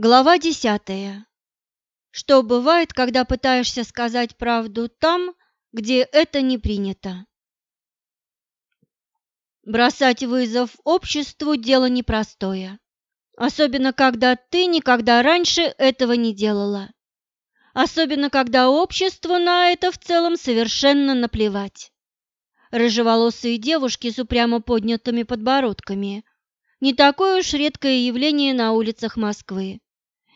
Глава десятая. Что бывает, когда пытаешься сказать правду там, где это не принято? Бросать вызов обществу – дело непростое. Особенно, когда ты никогда раньше этого не делала. Особенно, когда обществу на это в целом совершенно наплевать. Рыжеволосые девушки с упрямо поднятыми подбородками – не такое уж редкое явление на улицах Москвы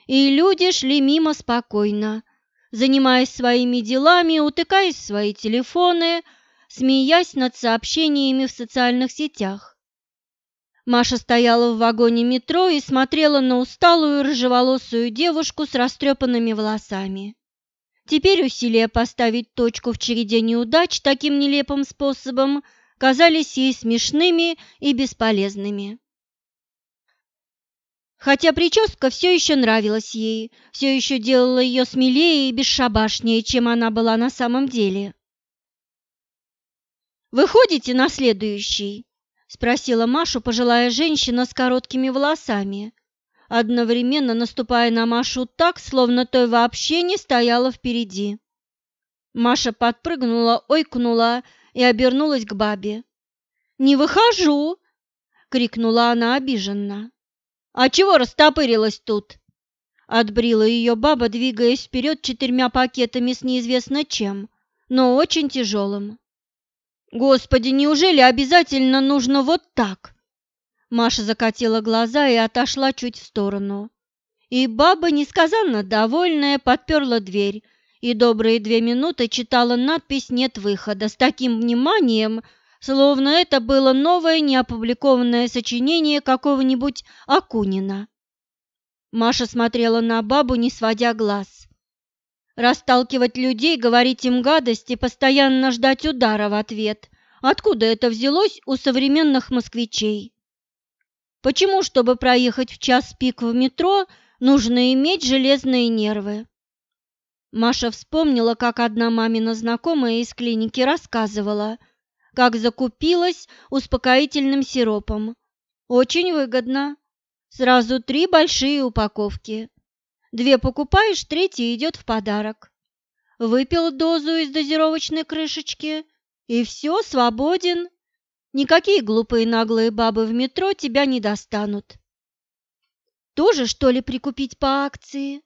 и люди шли мимо спокойно, занимаясь своими делами, утыкаясь в свои телефоны, смеясь над сообщениями в социальных сетях. Маша стояла в вагоне метро и смотрела на усталую рыжеволосую девушку с растрепанными волосами. Теперь усилия поставить точку в череде неудач таким нелепым способом казались ей смешными и бесполезными. Хотя прическа все еще нравилась ей, все еще делала ее смелее и бесшабашнее, чем она была на самом деле. «Выходите на следующий?» – спросила Машу пожилая женщина с короткими волосами, одновременно наступая на Машу так, словно той вообще не стояла впереди. Маша подпрыгнула, ойкнула и обернулась к бабе. «Не выхожу!» – крикнула она обиженно. «А чего растопырилась тут?» Отбрила ее баба, двигаясь вперед четырьмя пакетами с неизвестно чем, но очень тяжелым. «Господи, неужели обязательно нужно вот так?» Маша закатила глаза и отошла чуть в сторону. И баба, несказанно довольная, подперла дверь и добрые две минуты читала надпись «Нет выхода» с таким вниманием, словно это было новое неопубликованное сочинение какого-нибудь Акунина. Маша смотрела на бабу, не сводя глаз. Расталкивать людей, говорить им гадости, постоянно ждать удара в ответ. Откуда это взялось у современных москвичей? Почему, чтобы проехать в час пик в метро, нужно иметь железные нервы? Маша вспомнила, как одна мамина знакомая из клиники рассказывала – как закупилась успокоительным сиропом. Очень выгодно. Сразу три большие упаковки. Две покупаешь, третья идет в подарок. Выпил дозу из дозировочной крышечки, и все, свободен. Никакие глупые наглые бабы в метро тебя не достанут. Тоже, что ли, прикупить по акции?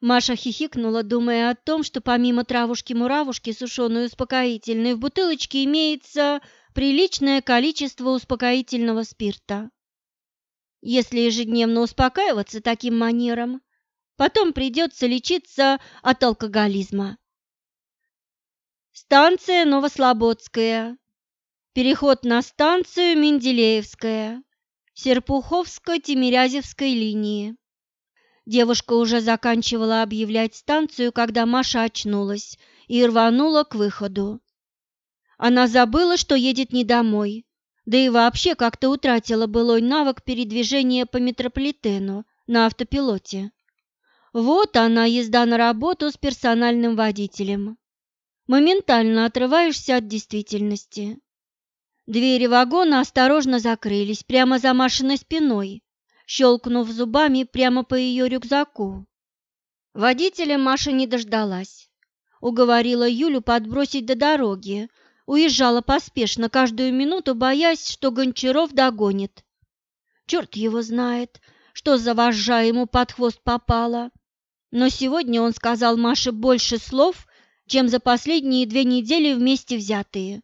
Маша хихикнула, думая о том, что помимо травушки-муравушки сушеной успокоительной в бутылочке имеется приличное количество успокоительного спирта. Если ежедневно успокаиваться таким манером, потом придется лечиться от алкоголизма. Станция Новослободская. Переход на станцию Менделеевская. Серпуховско-Тимирязевской линии. Девушка уже заканчивала объявлять станцию, когда Маша очнулась и рванула к выходу. Она забыла, что едет не домой, да и вообще как-то утратила былой навык передвижения по метрополитену на автопилоте. Вот она, езда на работу с персональным водителем. Моментально отрываешься от действительности. Двери вагона осторожно закрылись прямо за Машиной спиной, щелкнув зубами прямо по ее рюкзаку. Водителя Маша не дождалась. Уговорила Юлю подбросить до дороги, уезжала поспешно, каждую минуту боясь, что Гончаров догонит. Черт его знает, что за вожжа ему под хвост попало. Но сегодня он сказал Маше больше слов, чем за последние две недели вместе взятые.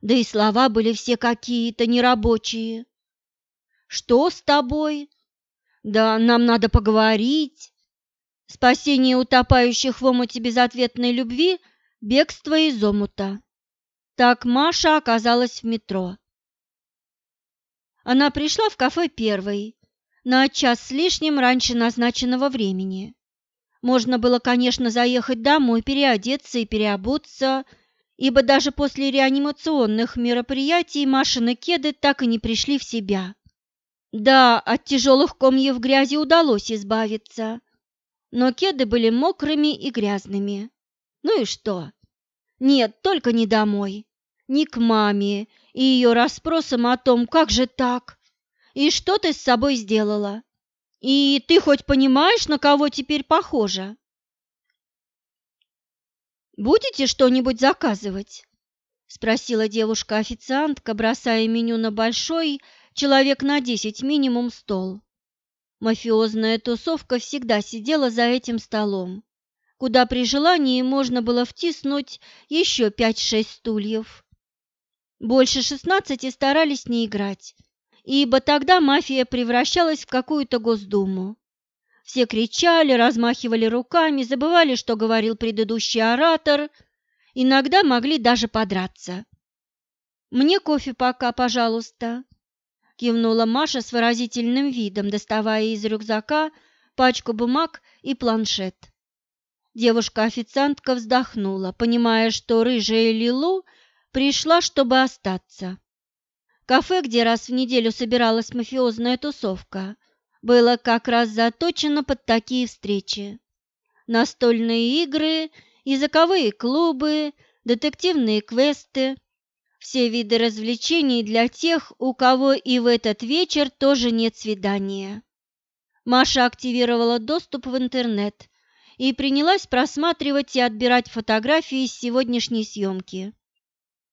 Да и слова были все какие-то нерабочие. Что с тобой? Да нам надо поговорить. Спасение утопающих в омуте безответной любви – бегство из омута. Так Маша оказалась в метро. Она пришла в кафе первой, на час с лишним раньше назначенного времени. Можно было, конечно, заехать домой, переодеться и переобуться, ибо даже после реанимационных мероприятий Машины кеды так и не пришли в себя. Да, от тяжелых комьев грязи удалось избавиться, но кеды были мокрыми и грязными. Ну и что? Нет, только не домой, не к маме и ее расспросам о том, как же так, и что ты с собой сделала. И ты хоть понимаешь, на кого теперь похожа? Будете что-нибудь заказывать? спросила девушка-официантка, бросая меню на большой, человек на десять минимум стол. Мафиозная тусовка всегда сидела за этим столом, куда при желании можно было втиснуть еще пять-шесть стульев. Больше шестнадцати старались не играть, ибо тогда мафия превращалась в какую-то госдуму. Все кричали, размахивали руками, забывали, что говорил предыдущий оратор, иногда могли даже подраться. «Мне кофе пока, пожалуйста», – кивнула Маша с выразительным видом, доставая из рюкзака пачку бумаг и планшет. Девушка-официантка вздохнула, понимая, что рыжая Лилу пришла, чтобы остаться. Кафе, где раз в неделю собиралась мафиозная тусовка, было как раз заточено под такие встречи. Настольные игры, языковые клубы, детективные квесты – все виды развлечений для тех, у кого и в этот вечер тоже нет свидания. Маша активировала доступ в интернет и принялась просматривать и отбирать фотографии с сегодняшней съемки.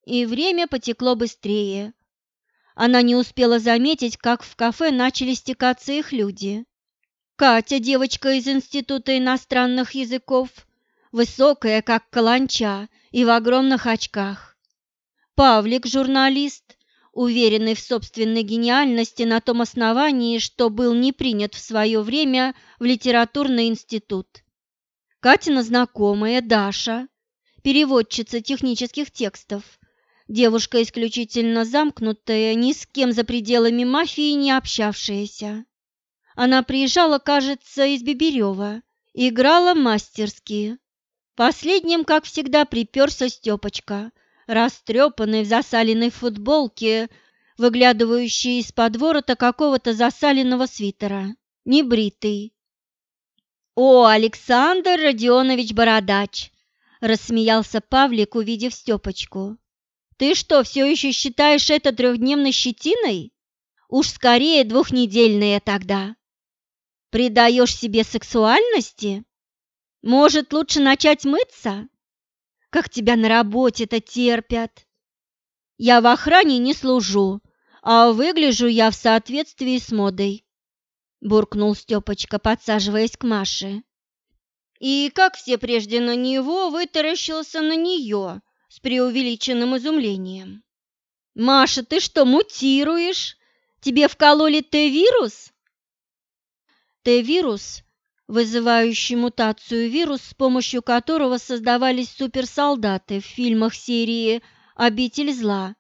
И время потекло быстрее. Она не успела заметить, как в кафе начали стекаться их люди. Катя, девочка из Института иностранных языков, высокая, как каланча, и в огромных очках. Павлик, журналист, уверенный в собственной гениальности на том основании, что был не принят в свое время в литературный институт. Катина знакомая Даша, переводчица технических текстов, Девушка исключительно замкнутая, ни с кем за пределами мафии не общавшаяся. Она приезжала, кажется, из Бибирева, играла мастерски. Последним, как всегда, приперся Степочка, растрепанный в засаленной футболке, выглядывающий из-под ворота какого-то засаленного свитера, небритый. «О, Александр Родионович Бородач!» – рассмеялся Павлик, увидев Степочку. Ты что, все еще считаешь это трехдневной щетиной? Уж скорее двухнедельная тогда. Придаешь себе сексуальности? Может, лучше начать мыться? Как тебя на работе-то терпят? Я в охране не служу, а выгляжу я в соответствии с модой, буркнул Степочка, подсаживаясь к Маше. И, как все прежде на него, вытаращился на нее, с преувеличенным изумлением. «Маша, ты что, мутируешь? Тебе вкололи Т-вирус?» Т-вирус, вызывающий мутацию вирус, с помощью которого создавались суперсолдаты в фильмах серии «Обитель зла»,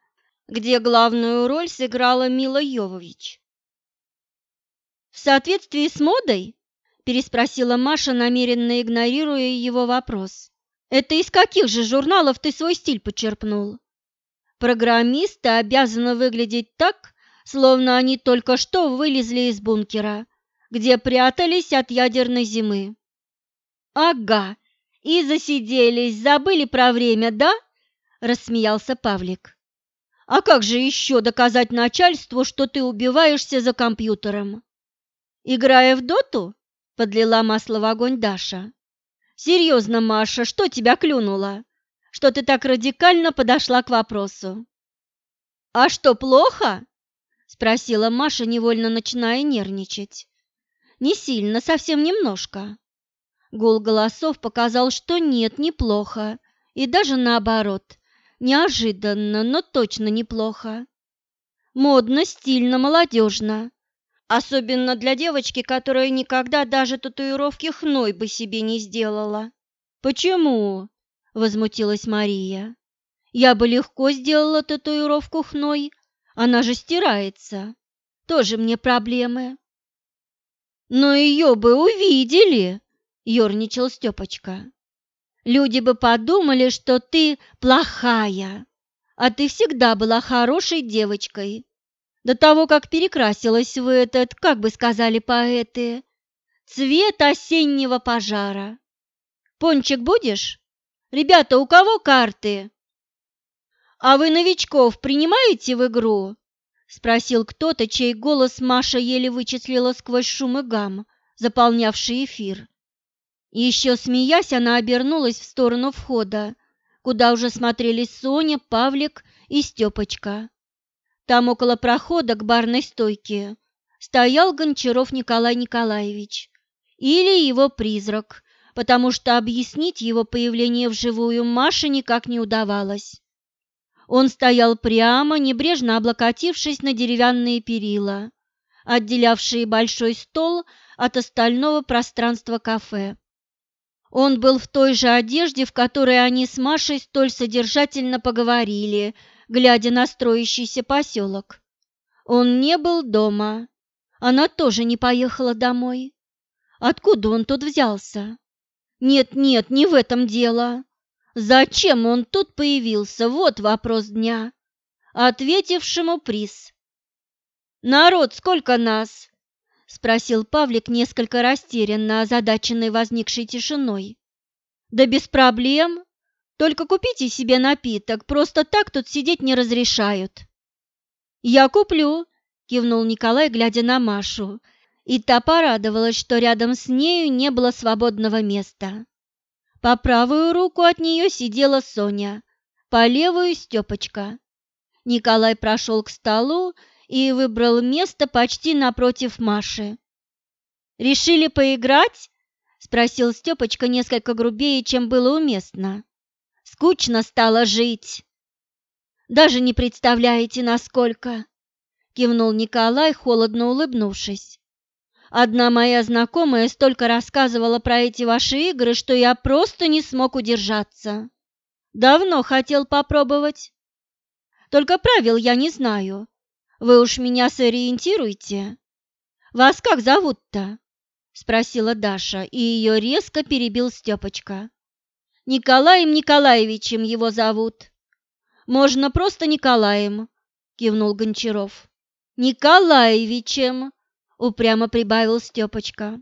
где главную роль сыграла Мила Йовович. «В соответствии с модой?» – переспросила Маша, намеренно игнорируя его вопрос. Это из каких же журналов ты свой стиль почерпнул? Программисты обязаны выглядеть так, словно они только что вылезли из бункера, где прятались от ядерной зимы. Ага, и засиделись, забыли про время, да? Рассмеялся Павлик. А как же еще доказать начальству, что ты убиваешься за компьютером? Играя в доту? Подлила масло в огонь Даша. Серьезно, Маша, что тебя клюнуло? Что ты так радикально подошла к вопросу? А что, плохо? Спросила Маша, невольно начиная нервничать. Не сильно, совсем немножко. Гул голосов показал, что нет, неплохо, и даже наоборот, неожиданно, но точно неплохо. Модно, стильно, молодежно. Особенно для девочки, которая никогда даже татуировки хной бы себе не сделала. Почему? возмутилась Мария. Я бы легко сделала татуировку хной, она же стирается. Тоже мне проблемы. Но ее бы увидели, ерничал Степочка. Люди бы подумали, что ты плохая, а ты всегда была хорошей девочкой. До того, как перекрасилась в этот, как бы сказали поэты, цвет осеннего пожара. Пончик будешь? Ребята, у кого карты? А вы новичков принимаете в игру? Спросил кто-то, чей голос Маша еле вычислила сквозь шум и гам, заполнявший эфир. Еще смеясь, она обернулась в сторону входа, куда уже смотрели Соня, Павлик и Степочка. Там около прохода к барной стойке стоял Гончаров Николай Николаевич или его призрак, потому что объяснить его появление вживую Маше никак не удавалось. Он стоял прямо, небрежно облокотившись на деревянные перила, отделявшие большой стол от остального пространства кафе. Он был в той же одежде, в которой они с Машей столь содержательно поговорили, глядя на строящийся поселок. Он не был дома. Она тоже не поехала домой. Откуда он тут взялся? Нет-нет, не в этом дело. Зачем он тут появился? Вот вопрос дня. Ответившему приз. «Народ, сколько нас?» – спросил Павлик, несколько растерянно, озадаченный возникшей тишиной. «Да без проблем. Только купите себе напиток, просто так тут сидеть не разрешают». «Я куплю», – кивнул Николай, глядя на Машу, и та порадовалась, что рядом с нею не было свободного места. По правую руку от нее сидела Соня, по левую – Степочка. Николай прошел к столу и выбрал место почти напротив Маши. «Решили поиграть?» – спросил Степочка несколько грубее, чем было уместно. «Скучно стало жить». «Даже не представляете, насколько!» – кивнул Николай, холодно улыбнувшись. Одна моя знакомая столько рассказывала про эти ваши игры, что я просто не смог удержаться. Давно хотел попробовать. Только правил я не знаю. Вы уж меня сориентируйте. Вас как зовут-то? Спросила Даша, и ее резко перебил Степочка. Николаем Николаевичем его зовут. Можно просто Николаем, кивнул Гончаров. Николаевичем, упрямо прибавил Степочка.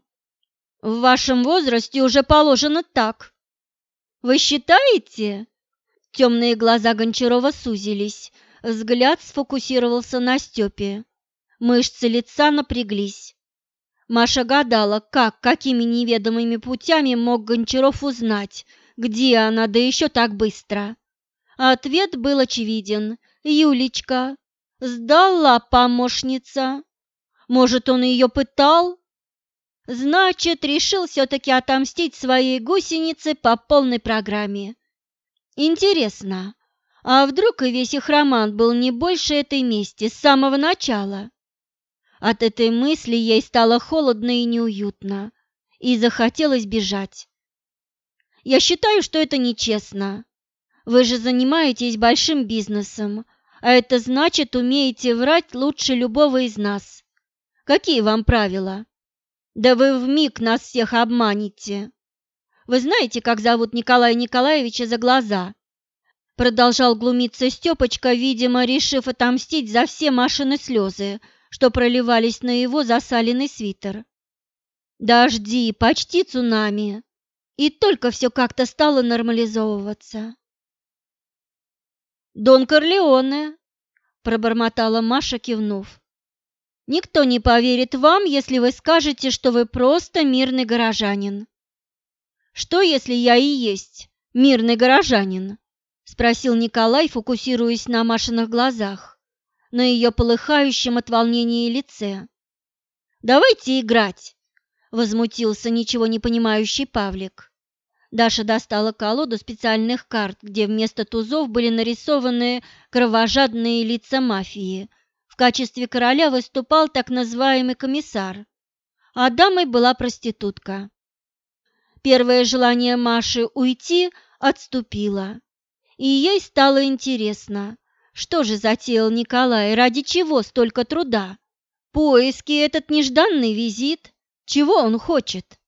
В вашем возрасте уже положено так. Вы считаете? Темные глаза Гончарова сузились, взгляд сфокусировался на Степе. Мышцы лица напряглись. Маша гадала, как, какими неведомыми путями мог Гончаров узнать, где она, да еще так быстро. Ответ был очевиден. «Юлечка, сдала помощница». Может, он ее пытал? Значит, решил все-таки отомстить своей гусенице по полной программе. Интересно, а вдруг и весь их роман был не больше этой мести с самого начала? От этой мысли ей стало холодно и неуютно, и захотелось бежать. Я считаю, что это нечестно. Вы же занимаетесь большим бизнесом, а это значит, умеете врать лучше любого из нас. Какие вам правила? Да вы вмиг нас всех обманете. Вы знаете, как зовут Николая Николаевича за глаза? Продолжал глумиться Степочка, видимо, решив отомстить за все Машины слезы, что проливались на его засаленный свитер. Дожди, почти цунами. И только все как-то стало нормализовываться. «Дон Корлеоне», – пробормотала Маша, кивнув. Никто не поверит вам, если вы скажете, что вы просто мирный горожанин. Что, если я и есть мирный горожанин? Спросил Николай, фокусируясь на Машиных глазах, на ее полыхающем от волнения лице. «Давайте играть!» – возмутился ничего не понимающий Павлик. Даша достала колоду специальных карт, где вместо тузов были нарисованы кровожадные лица мафии, в качестве короля выступал так называемый комиссар, а дамой была проститутка. Первое желание Маши уйти отступило, и ей стало интересно, что же затеял Николай, ради чего столько труда? Поиски, этот нежданный визит, чего он хочет?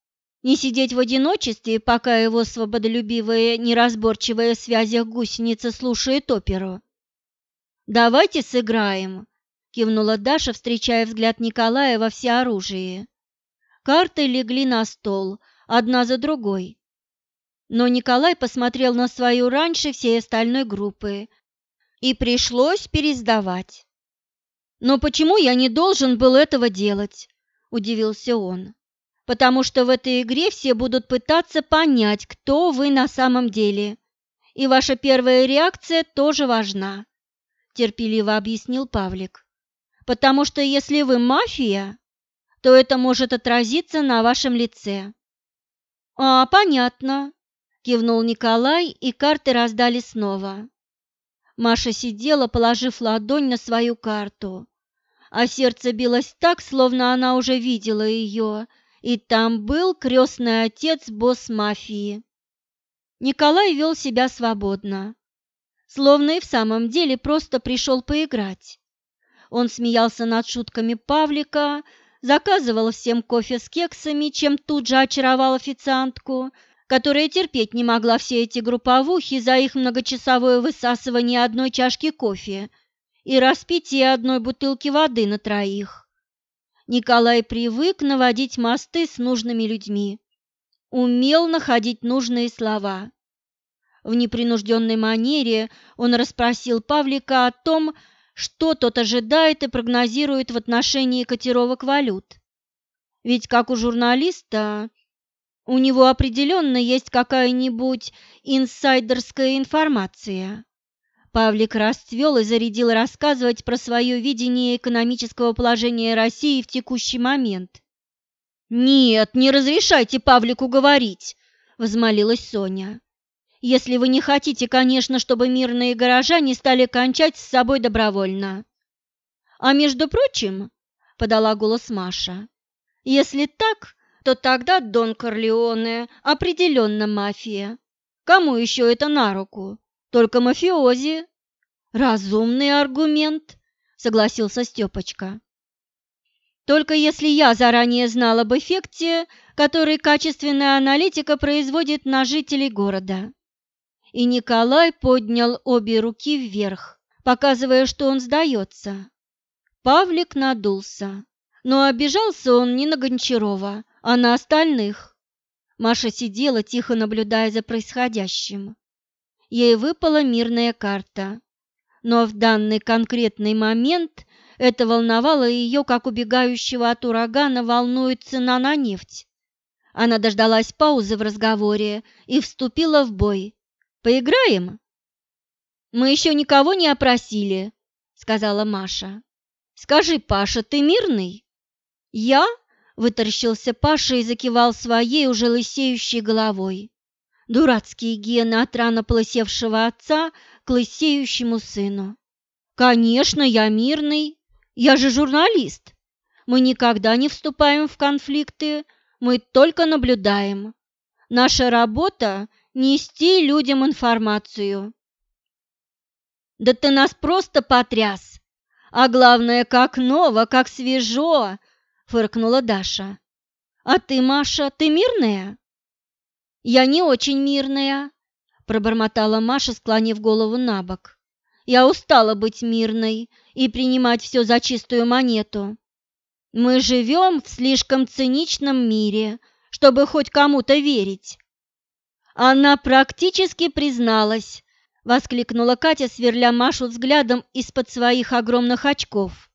Не сидеть в одиночестве, пока его свободолюбивая, неразборчивая в связях гусеница слушает оперу. «Давайте сыграем», кивнула Даша, встречая взгляд Николая во всеоружии. Карты легли на стол, одна за другой. Но Николай посмотрел на свою раньше всей остальной группы, и пришлось пересдавать. «Но почему я не должен был этого делать?» – удивился он. «Потому что в этой игре все будут пытаться понять, кто вы на самом деле, и ваша первая реакция тоже важна», – терпеливо объяснил Павлик. «Потому что если вы мафия, то это может отразиться на вашем лице». «А, понятно», – кивнул Николай, и карты раздали снова. Маша сидела, положив ладонь на свою карту, а сердце билось так, словно она уже видела ее, и там был крестный отец босс мафии. Николай вел себя свободно, словно и в самом деле просто пришел поиграть. Он смеялся над шутками Павлика, заказывал всем кофе с кексами, чем тут же очаровал официантку – которая терпеть не могла все эти групповухи за их многочасовое высасывание одной чашки кофе и распитие одной бутылки воды на троих. Николай привык наводить мосты с нужными людьми, умел находить нужные слова. В непринужденной манере он расспросил Павлика о том, что тот ожидает и прогнозирует в отношении котировок валют. Ведь, как у журналиста, у него определенно есть какая-нибудь инсайдерская информация. Павлик расцвел и зарядил рассказывать про свое видение экономического положения России в текущий момент. «Нет, не разрешайте Павлику говорить», – взмолилась Соня. «Если вы не хотите, конечно, чтобы мирные горожане стали кончать с собой добровольно». «А между прочим», – подала голос Маша, – «если так, то тогда Дон Корлеоне определенно мафия. Кому еще это на руку? Только мафиози. Разумный аргумент, согласился Степочка. Только если я заранее знал об эффекте, который качественная аналитика производит на жителей города. И Николай поднял обе руки вверх, показывая, что он сдается. Павлик надулся, но обижался он не на Гончарова, а на остальных. Маша сидела, тихо наблюдая за происходящим. Ей выпала мирная карта, но в данный конкретный момент это волновало ее, как убегающего от урагана волнует цена на нефть. Она дождалась паузы в разговоре и вступила в бой. «Поиграем?» «Мы еще никого не опросили», — сказала Маша. «Скажи, Паша, ты мирный?» «Я?» Вытаращился Паша и закивал своей уже лысеющей головой. Дурацкие гены от рано полысевшего отца к лысеющему сыну. «Конечно, я мирный. Я же журналист. Мы никогда не вступаем в конфликты, мы только наблюдаем. Наша работа – нести людям информацию». «Да ты нас просто потряс! А главное, как ново, как свежо!» фыркнула Даша. А ты, Маша, ты мирная? Я не очень мирная, пробормотала Маша, склонив голову на бок. Я устала быть мирной и принимать все за чистую монету. Мы живем в слишком циничном мире, чтобы хоть кому-то верить. Она практически призналась, воскликнула Катя, сверля Машу взглядом из-под своих огромных очков.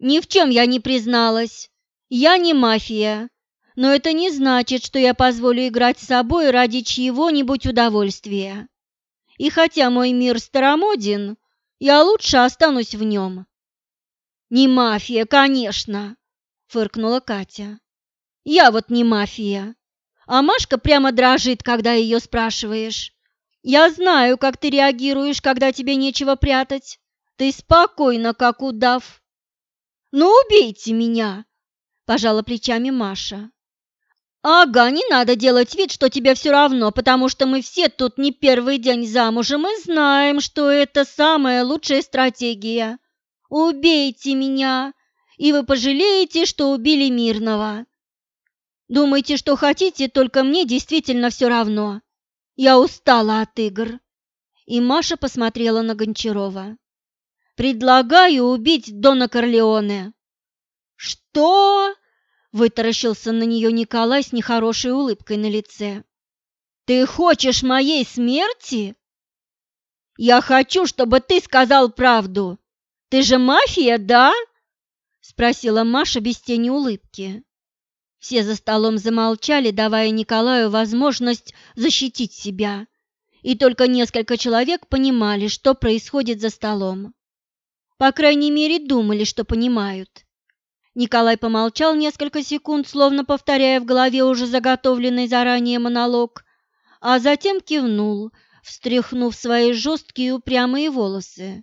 Ни в чем я не призналась. Я не мафия. Но это не значит, что я позволю играть с собой ради чьего-нибудь удовольствия. И хотя мой мир старомоден, я лучше останусь в нем. «Не мафия, конечно!» – фыркнула Катя. «Я вот не мафия. А Машка прямо дрожит, когда ее спрашиваешь. Я знаю, как ты реагируешь, когда тебе нечего прятать. Ты спокойно, как удав. «Ну, убейте меня!» – пожала плечами Маша. «Ага, не надо делать вид, что тебе все равно, потому что мы все тут не первый день замужем и знаем, что это самая лучшая стратегия. Убейте меня, и вы пожалеете, что убили мирного. Думаете, что хотите, только мне действительно все равно. Я устала от игр». И Маша посмотрела на Гончарова. Предлагаю убить Дона Корлеоне». «Что?» – вытаращился на нее Николай с нехорошей улыбкой на лице. «Ты хочешь моей смерти?» «Я хочу, чтобы ты сказал правду. Ты же мафия, да?» – спросила Маша без тени улыбки. Все за столом замолчали, давая Николаю возможность защитить себя, и только несколько человек понимали, что происходит за столом. По крайней мере, думали, что понимают. Николай помолчал несколько секунд, словно повторяя в голове уже заготовленный заранее монолог, а затем кивнул, встряхнув свои жесткие упрямые волосы.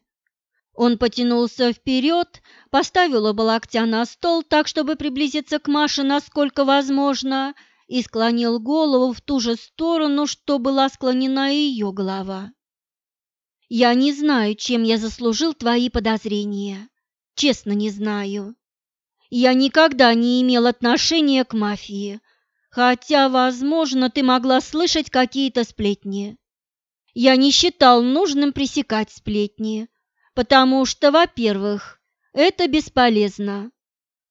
Он потянулся вперед, поставил оба локтя на стол так, чтобы приблизиться к Маше насколько возможно, и склонил голову в ту же сторону, что была склонена ее голова. «Я не знаю, чем я заслужил твои подозрения. Честно, не знаю. Я никогда не имел отношения к мафии, хотя, возможно, ты могла слышать какие-то сплетни. Я не считал нужным пресекать сплетни, потому что, во-первых, это бесполезно,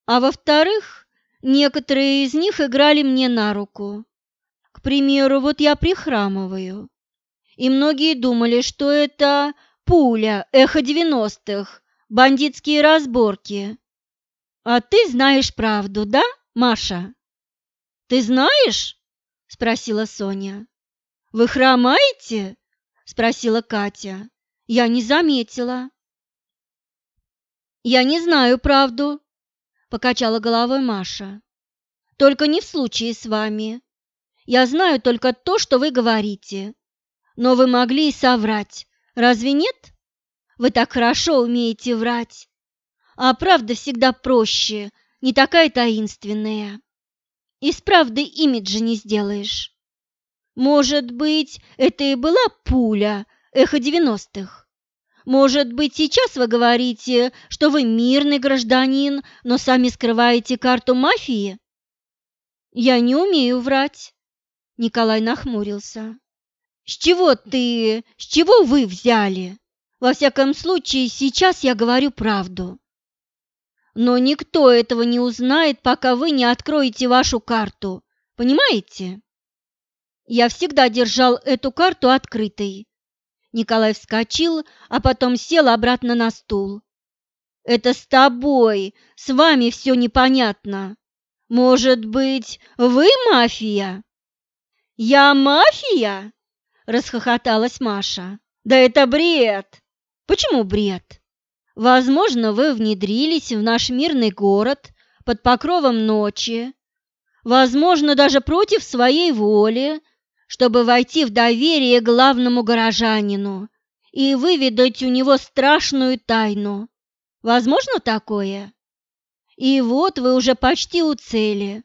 а во-вторых, некоторые из них играли мне на руку. К примеру, вот я прихрамываю, и многие думали, что это пуля, эхо девяностых, бандитские разборки. А ты знаешь правду, да, Маша? Ты знаешь? спросила Соня. Вы хромаете? спросила Катя. Я не заметила. Я не знаю правду, покачала головой Маша. Только не в случае с вами. Я знаю только то, что вы говорите. Но вы могли и соврать. Разве нет? Вы так хорошо умеете врать. А правда всегда проще, не такая таинственная. Из правды имиджа не сделаешь. Может быть, это и была пуля, эхо девяностых. Может быть, сейчас вы говорите, что вы мирный гражданин, но сами скрываете карту мафии? Я не умею врать. Николай нахмурился. С чего ты, с чего вы взяли? Во всяком случае, сейчас я говорю правду. Но никто этого не узнает, пока вы не откроете вашу карту. Понимаете? Я всегда держал эту карту открытой. Николай вскочил, а потом сел обратно на стул. Это с тобой, с вами все непонятно. Может быть, вы мафия? Я мафия? Расхохоталась Маша. Да это бред. Почему бред? Возможно, вы внедрились в наш мирный город под покровом ночи, возможно, даже против своей воли, чтобы войти в доверие главному горожанину и выведать у него страшную тайну. Возможно такое? И вот вы уже почти у цели.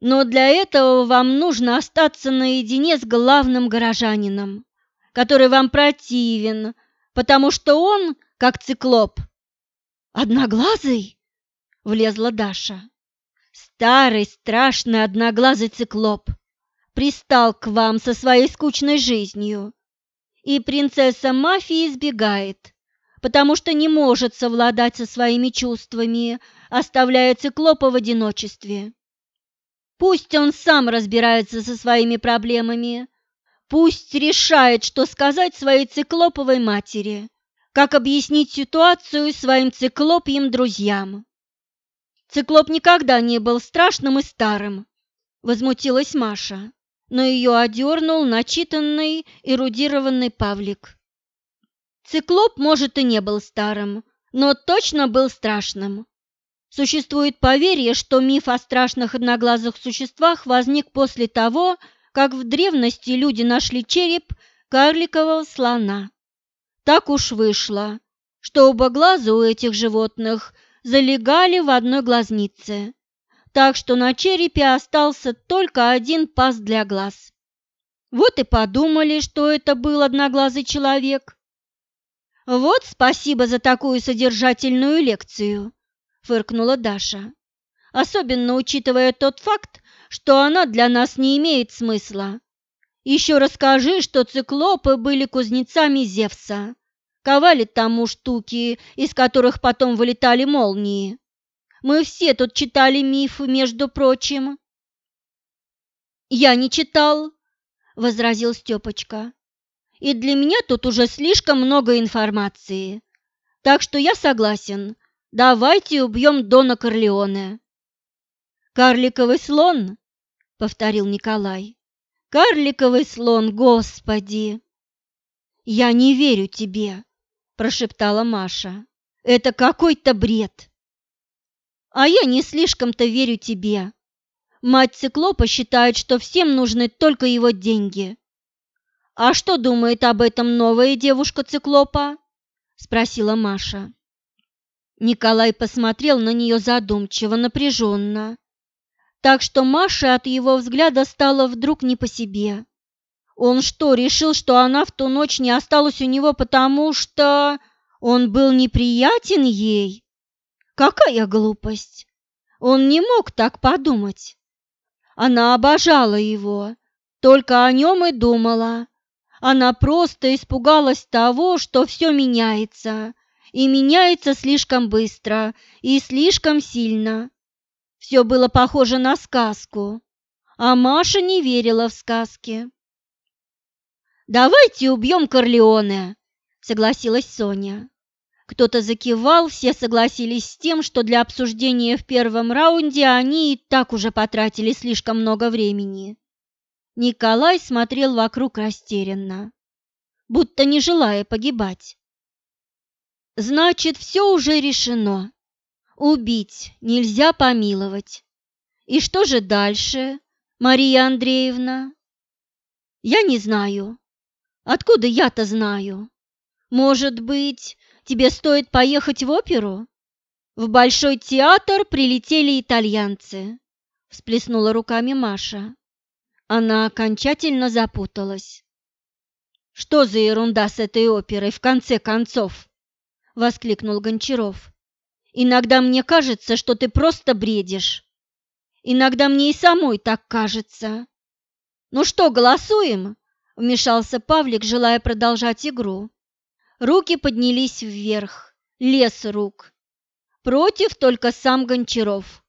Но для этого вам нужно остаться наедине с главным горожанином, который вам противен, потому что он, как циклоп. «Одноглазый?» — влезла Даша. «Старый, страшный одноглазый циклоп пристал к вам со своей скучной жизнью. И принцесса мафии избегает, потому что не может совладать со своими чувствами, оставляя циклопа в одиночестве. Пусть он сам разбирается со своими проблемами, пусть решает, что сказать своей циклоповой матери, как объяснить ситуацию своим циклопьим друзьям. Циклоп никогда не был страшным и старым, возмутилась Маша но ее одернул начитанный, эрудированный Павлик. Циклоп, может, и не был старым, но точно был страшным. Существует поверье, что миф о страшных одноглазых существах возник после того, как в древности люди нашли череп карликового слона. Так уж вышло, что оба глаза у этих животных залегали в одной глазнице так что на черепе остался только один паз для глаз. Вот и подумали, что это был одноглазый человек. «Вот спасибо за такую содержательную лекцию», – фыркнула Даша. «Особенно учитывая тот факт, что она для нас не имеет смысла. Еще расскажи, что циклопы были кузнецами Зевса, ковали тому штуки, из которых потом вылетали молнии. Мы все тут читали мифы, между прочим. Я не читал, возразил Степочка. И для меня тут уже слишком много информации. Так что я согласен. Давайте убьем Дона Корлеоне. Карликовый слон, повторил Николай. Карликовый слон, господи! Я не верю тебе, прошептала Маша. Это какой-то бред. А я не слишком-то верю тебе. Мать циклопа считает, что всем нужны только его деньги. А что думает об этом новая девушка циклопа? спросила Маша. Николай посмотрел на нее задумчиво, напряженно, так что Маше от его взгляда стало вдруг не по себе. Он что, решил, что она в ту ночь не осталась у него, потому что он был неприятен ей? Какая глупость! Он не мог так подумать. Она обожала его, только о нем и думала. Она просто испугалась того, что все меняется, и меняется слишком быстро и слишком сильно. Все было похоже на сказку, а Маша не верила в сказки. «Давайте убьем Корлеоне», — согласилась Соня. Кто-то закивал, все согласились с тем, что для обсуждения в первом раунде они и так уже потратили слишком много времени. Николай смотрел вокруг растерянно, будто не желая погибать. Значит, все уже решено. Убить нельзя помиловать. И что же дальше, Мария Андреевна? Я не знаю. Откуда я-то знаю? Может быть, тебе стоит поехать в оперу? В Большой театр прилетели итальянцы, всплеснула руками Маша. Она окончательно запуталась. Что за ерунда с этой оперой в конце концов? – воскликнул Гончаров. «Иногда мне кажется, что ты просто бредишь. Иногда мне и самой так кажется». «Ну что, голосуем?» – вмешался Павлик, желая продолжать игру. Руки поднялись вверх, лес рук. Против только сам Гончаров.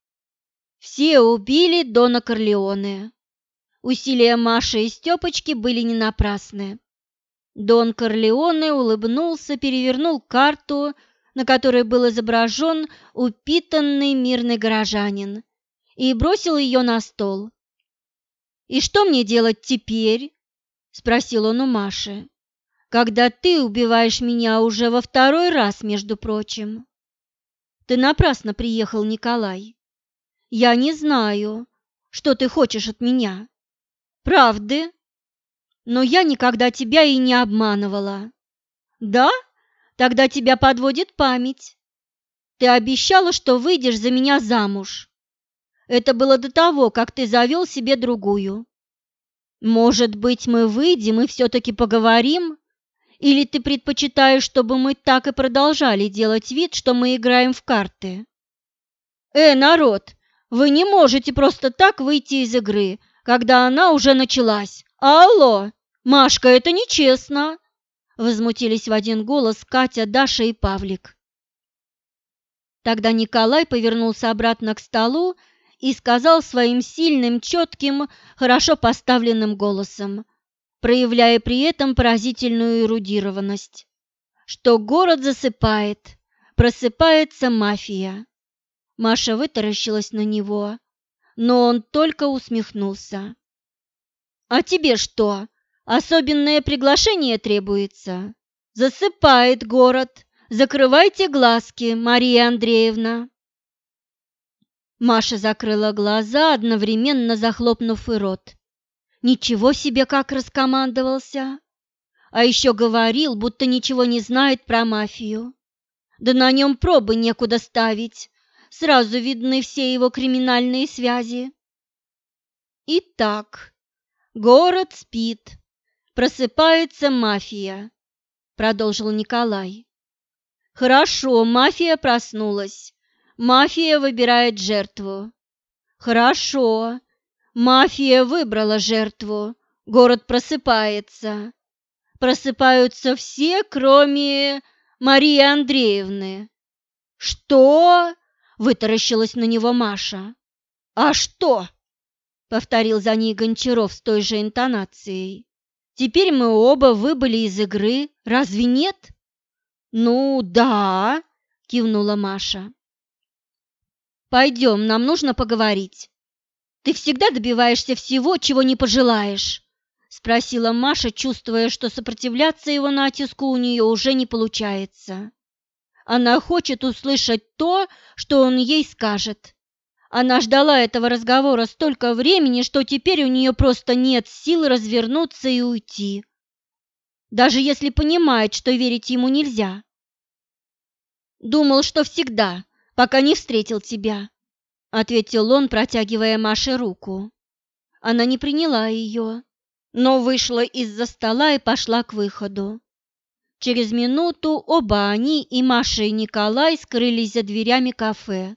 Все убили Дона Корлеоне. Усилия Маши и Степочки были не напрасны. Дон Корлеоне улыбнулся, перевернул карту, на которой был изображен упитанный мирный горожанин, и бросил ее на стол. «И что мне делать теперь?» – спросил он у Маши. «Когда ты убиваешь меня уже во второй раз, между прочим». «Ты напрасно приехал, Николай. Я не знаю, что ты хочешь от меня. Правды?» но я никогда тебя и не обманывала. Да? Тогда тебя подводит память. Ты обещала, что выйдешь за меня замуж. Это было до того, как ты завел себе другую. Может быть, мы выйдем и все-таки поговорим? Или ты предпочитаешь, чтобы мы так и продолжали делать вид, что мы играем в карты? Э, народ, вы не можете просто так выйти из игры, когда она уже началась. Алло, Машка, это нечестно! Возмутились в один голос Катя, Даша и Павлик. Тогда Николай повернулся обратно к столу и сказал своим сильным, четким, хорошо поставленным голосом, проявляя при этом поразительную эрудированность, что город засыпает, просыпается мафия. Маша вытаращилась на него, но он только усмехнулся. «А тебе что, особенное приглашение требуется?» «Засыпает город. Закрывайте глазки, Мария Андреевна». Маша закрыла глаза, одновременно захлопнув и рот. Ничего себе, как раскомандовался! А еще говорил, будто ничего не знает про мафию. Да на нем пробы некуда ставить, сразу видны все его криминальные связи. Итак, Город спит, просыпается мафия, продолжил Николай. Хорошо, мафия проснулась. Мафия выбирает жертву. Хорошо. Мафия выбрала жертву. Город просыпается. Просыпаются все, кроме Марии Андреевны. Что? вытаращилась на него Маша. А что? повторил за ней Гончаров с той же интонацией. Теперь мы оба выбыли из игры, разве нет? Ну, да, кивнула Маша. Пойдем, нам нужно поговорить. Ты всегда добиваешься всего, чего не пожелаешь, спросила Маша, чувствуя, что сопротивляться его натиску у нее уже не получается. Она хочет услышать то, что он ей скажет. Она ждала этого разговора столько времени, что теперь у нее просто нет сил развернуться и уйти. Даже если понимает, что верить ему нельзя. «Думал, что всегда, пока не встретил тебя», — ответил он, протягивая Маше руку. Она не приняла ее, но вышла из-за стола и пошла к выходу. Через минуту оба они, и Маша, и Николай, скрылись за дверями кафе.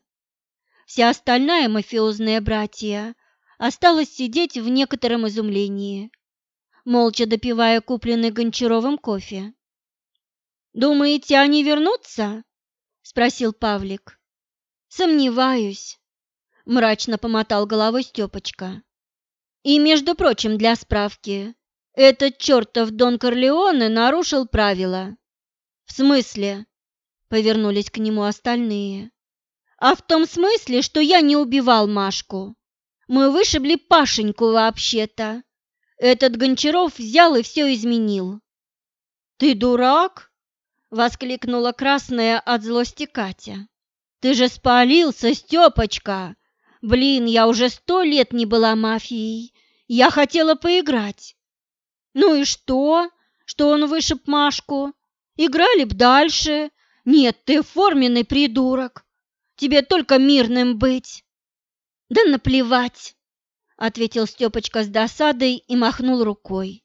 Вся остальная мафиозная братья осталась сидеть в некотором изумлении, молча допивая купленный Гончаровым кофе. «Думаете, они вернутся?» – спросил Павлик. «Сомневаюсь», – мрачно помотал головой Степочка. «И, между прочим, для справки, этот чертов Дон Корлеоне нарушил правила». «В смысле?» – повернулись к нему остальные а в том смысле, что я не убивал Машку. Мы вышибли Пашеньку вообще-то. Этот Гончаров взял и все изменил. «Ты дурак?» — воскликнула красная от злости Катя. «Ты же спалился, Степочка! Блин, я уже сто лет не была мафией. Я хотела поиграть». «Ну и что, что он вышиб Машку? Играли б дальше. Нет, ты форменный придурок. Тебе только мирным быть. Да наплевать, ответил Степочка с досадой и махнул рукой.